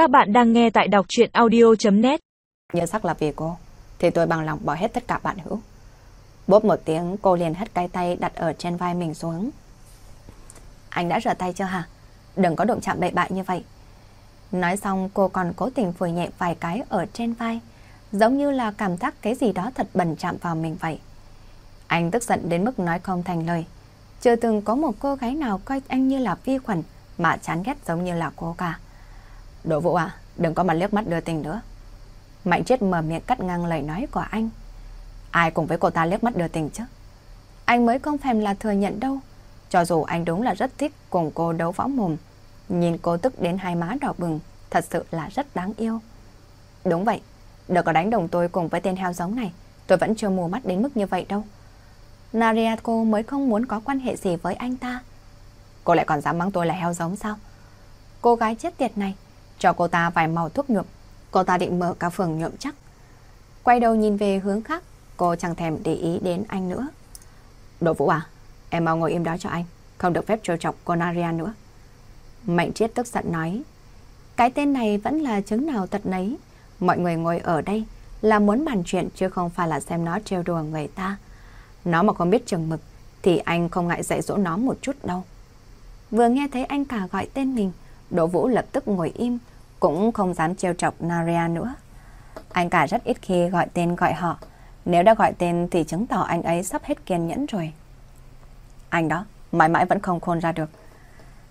Các bạn đang nghe tại đọc chuyện audio.net Nhớ sắc là vì cô, thì tôi bằng lòng bỏ hết tất cả bạn hữu. Bốp một tiếng, cô liền hất cái tay đặt ở trên vai mình xuống. Anh đã rửa tay chưa hả? Đừng có đụng chạm bậy bại như vậy. Nói xong cô còn cố tình phủi nhẹ vài cái ở trên vai, giống như là cảm giác cái gì đó thật bẩn chạm vào mình vậy. Anh tức giận đến mức nói không thành lời. Chưa từng có một cô gái nào coi anh như là vi khuẩn mà chán ghét giống như là cô cả. Đỗ Vũ à, đừng có mà liếc mắt đưa tình nữa. Mạnh chết mở miệng cắt ngang lời nói của anh. Ai cùng với cô ta liếc mắt đưa tình chứ? Anh mới không thèm là thừa nhận đâu. Cho dù anh đúng là rất thích cùng cô đấu võ mồm. Nhìn cô tức đến hai má đỏ bừng, thật sự là rất đáng yêu. Đúng vậy, đừng có đánh đồng tôi cùng với tên heo giống này. Tôi vẫn chưa mù mắt đến mức như vậy đâu. Nariako mới không muốn có quan hệ gì với anh ta. Cô lại còn dám mắng tôi là heo giống sao? Cô gái chết tiệt này, cho cô ta vài màu thuốc nhuộm. Cô ta định mở cả phường nhuộm chắc. Quay đầu nhìn về hướng khác, cô chẳng thèm để ý đến anh nữa. Đỗ Vũ à, em mau ngồi im đó cho anh, không được phép trêu chọc cô Naria nữa. Mạnh Triết tức giận nói, cái tên này vẫn là chứng nào tật nấy. Mọi người ngồi ở đây là muốn bàn chuyện chứ không phải là xem nó trêu đùa người ta. Nó mà không biết chừng mực thì anh không ngại dạy dỗ nó một chút đâu. Vừa nghe thấy anh cả gọi tên mình, Đỗ Vũ lập tức ngồi im, cũng không dám trêu chọc Naria nữa. Anh cả rất ít khi gọi tên gọi họ. Nếu đã gọi tên thì chứng tỏ anh ấy sắp hết kiên nhẫn rồi. Anh đó, mãi mãi vẫn không khôn ra được.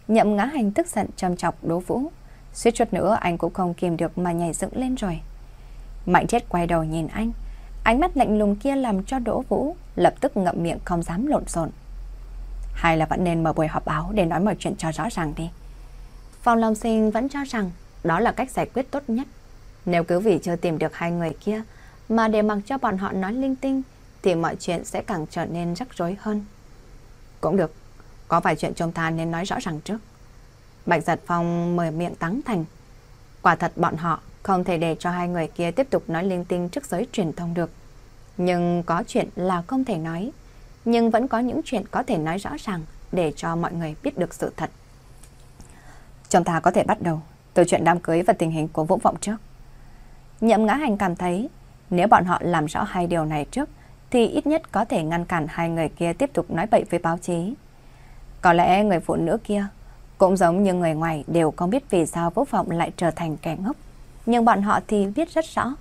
Nhậm ngã hành tức giận trầm chọc Đỗ Vũ. Suýt chút nữa anh cũng không kìm được mà nhảy dựng lên rồi. Mạnh chết quay đầu nhìn anh. Ánh mắt lạnh lùng kia làm cho Đỗ Vũ lập tức ngậm miệng không dám lộn xộn. Hay là vẫn nên mở buổi họp báo để nói mọi chuyện cho rõ ràng đi. Phòng Long Sinh vẫn cho rằng đó là cách giải quyết tốt nhất. Nếu cứ vì chưa tìm được hai người kia mà để mặc cho bọn họ nói linh tinh thì mọi chuyện sẽ càng trở nên rắc rối hơn. Cũng được, có vài chuyện chúng ta nên nói rõ ràng trước. Bạch Giật Phong mở miệng tắng thành. Quả thật bọn họ không thể để cho hai người kia tiếp tục nói linh tinh trước giới truyền thông được. Nhưng có chuyện là không thể nói. Nhưng vẫn có những chuyện có thể nói rõ ràng để cho mọi người biết được sự thật. Chúng ta có thể bắt đầu từ chuyện đám cưới và tình hình của Vũ Vọng trước. Nhậm ngã hành cảm thấy nếu bọn họ làm rõ hai điều này trước thì ít nhất có thể ngăn cản hai người kia tiếp tục nói bậy với báo chí. Có lẽ người phụ nữ kia cũng giống như người ngoài đều không biết vì sao Vũ Vọng lại trở thành kẻ ngốc. Nhưng bọn họ thì biết rất rõ.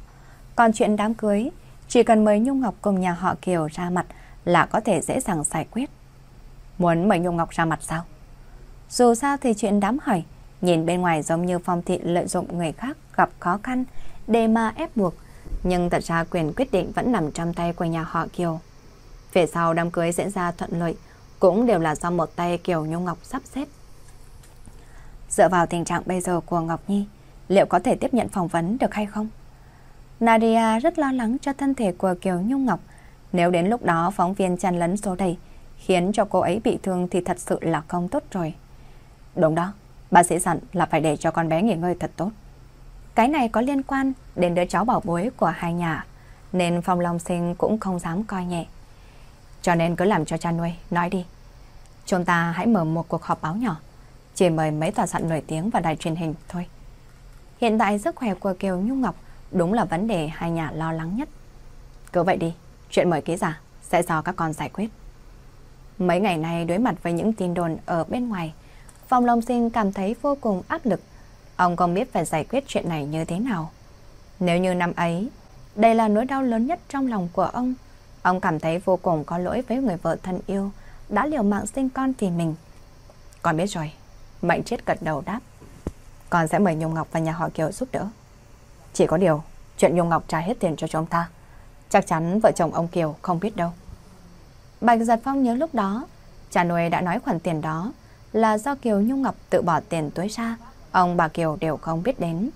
Còn chuyện đám cưới, chỉ cần mời Nhung Ngọc cùng nhà họ Kiều ra mặt là có thể dễ dàng giải quyết. Muốn mời Nhung Ngọc ra mặt sao? Dù sao thì chuyện đám hỏi, nhìn bên ngoài giống như phong thị lợi dụng người khác gặp khó khăn để mà ép buộc. Nhưng thật ra quyền quyết định vẫn nằm trong tay của nhà họ Kiều. Về sau đám cưới diễn ra thuận lợi, cũng đều là do một tay Kiều Nhung Ngọc sắp xếp. Dựa vào tình trạng bây giờ của Ngọc Nhi, liệu có thể tiếp nhận phỏng vấn được hay không? Nadia rất lo lắng cho thân thể của Kiều Nhung Ngọc. Nếu đến lúc đó phóng viên chăn lấn số đầy, khiến cho cô ấy bị thương thì thật sự là không tốt rồi. Đúng đó, bác sĩ dặn là phải để cho con bé nghỉ ngơi thật tốt. Cái này có liên quan đến đứa cháu bảo bối của hai nhà, nên Phong Long Sinh cũng không dám coi nhẹ. Cho nên cứ làm cho cha nuôi, nói đi. Chúng ta hãy mở một cuộc họp báo nhỏ, chỉ mời mấy tòa soạn nổi tiếng và đài truyền hình thôi. Hiện tại sức khỏe của Kiều Nhung Ngọc đúng là vấn đề hai nhà lo lắng nhất. Cứ vậy đi, chuyện mời ký giả sẽ do các con giải quyết. Mấy ngày nay đối mặt với những tin đồn ở bên ngoài, Phong Long Sinh cảm thấy vô cùng áp lực. Ông không biết phải giải quyết chuyện này như thế nào. Nếu như năm ấy, đây là nỗi đau lớn nhất trong lòng của ông. Ông cảm thấy vô cùng có lỗi với người vợ thân yêu, đã liều mạng sinh con vì mình. Con biết rồi, Mạnh chết gật đầu đáp. Con sẽ mời Nhung Ngọc và nhà họ Kiều giúp đỡ. Chỉ có điều, chuyện Nhung Ngọc trả hết tiền cho chúng ta. Chắc chắn vợ chồng ông Kiều không biết đâu. Bạch Giật Phong nhớ lúc đó, cha nuôi đã nói khoản tiền đó là do Kiều Nhung Ngọc tự bỏ tiền túi ra, ông bà Kiều đều không biết đến.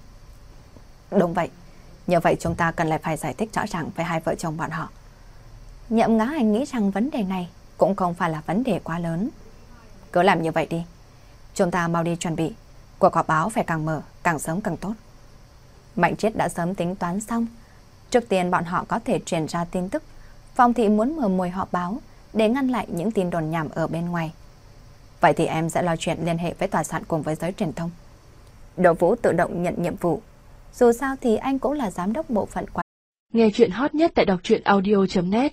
Đúng vậy, như vậy chúng ta cần lại phải giải thích rõ ràng với hai vợ chồng bọn họ. Nhậm ngã anh nghĩ rằng vấn đề này cũng không phải là vấn đề quá lớn. Cứ làm như vậy đi. Chúng ta mau đi chuẩn bị. Cuộc họp báo phải càng mở, càng sớm càng tốt. Mạnh Triết đã sớm tính toán xong. Trước tiên bọn họ có thể truyền ra tin tức. Phòng thị muốn mở mùi họp báo để ngăn lại những tin đồn nhảm ở bên ngoài. Vậy thì em sẽ lo chuyện liên hệ với tòa soạn cùng với giới truyền thông. Đỗ Vũ tự động nhận nhiệm vụ. Dù sao thì anh cũng là giám đốc bộ phận quản. Nghe chuyện hot nhất tại đọc truyện audio.net